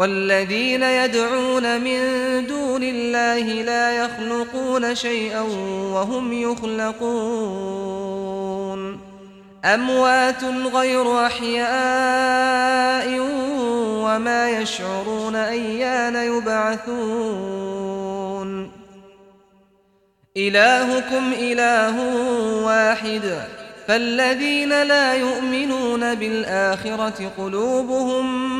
والذين يدعون من دون الله لا يخلقون شيئا وهم يخلقون. أموات غير أحياء وما يشعرون أيان يبعثون. إلهكم إله واحد. فالذين لا يؤمنون بالآخرة قلوبهم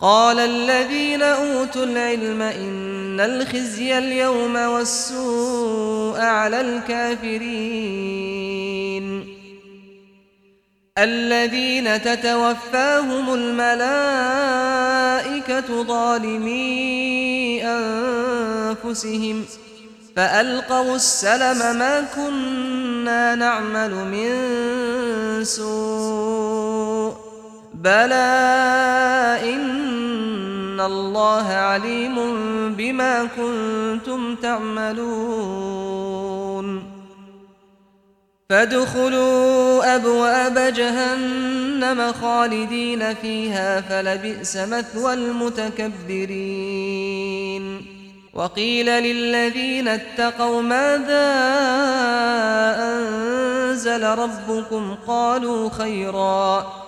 قال الذين أوتوا العلم إن الخزي اليوم والسوء على الكافرين. الذين تتوفاهم الملائكة ظالمي أنفسهم فألقوا السلم ما كنا نعمل من سوء. بلى إن الله عليم بما كنتم تعملون فادخلوا أبواب جهنم خالدين فيها فلبئس مثوى المتكبرين وقيل للذين اتقوا ماذا أنزل ربكم قالوا خيرا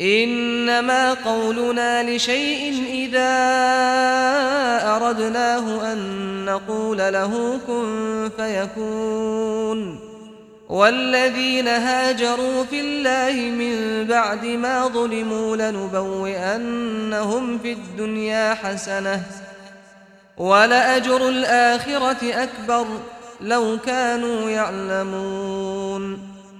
إنما قولنا لشيء إذا أردناه أن نقول له كن فيكون. والذين هاجروا في الله من بعد ما ظلموا لنبوئنهم في الدنيا حسنة ولأجر الآخرة أكبر لو كانوا يعلمون.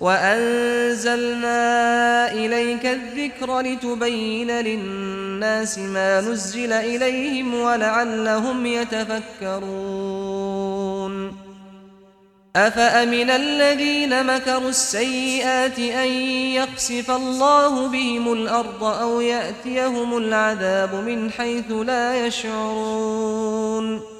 وأنزلنا إليك الذكر لتبين للناس ما نزل إليهم ولعلهم يتفكرون. أفأمن الذين مكروا السيئات أن يقصف الله بهم الأرض أو يأتيهم العذاب من حيث لا يشعرون؟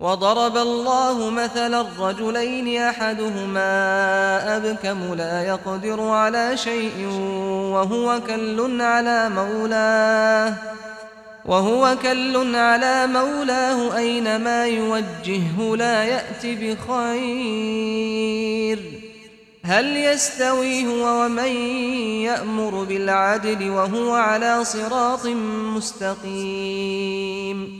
وضرب الله مثلا الرجلين أحدهما أبكم لا يقدر على شيء وهو كل على مولاه وهو كل على مولاه أينما يوجهه لا يأتي بخير هل يستوي هو ومن يأمر بالعدل وهو على صراط مستقيم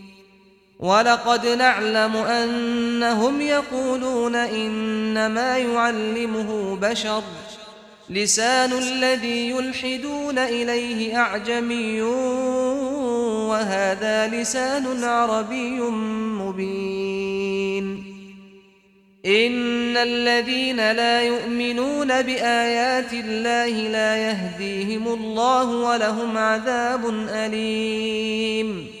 ولقد نعلم أنهم يقولون إنما يعلمه بشر. لسان الذي يلحدون إليه أعجمي وهذا لسان عربي مبين. إن الذين لا يؤمنون بآيات الله لا يهديهم الله ولهم عذاب أليم.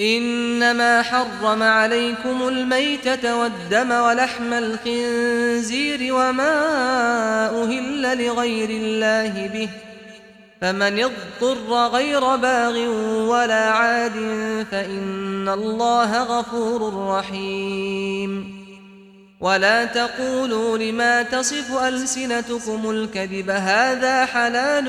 إنما حرم عليكم الميتة والدم ولحم الخنزير وما أهل لغير الله به فمن اضطر غير باغ ولا عاد فإن الله غفور رحيم ولا تقولوا لما تصف ألسنتكم الكذب هذا حلال